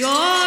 Your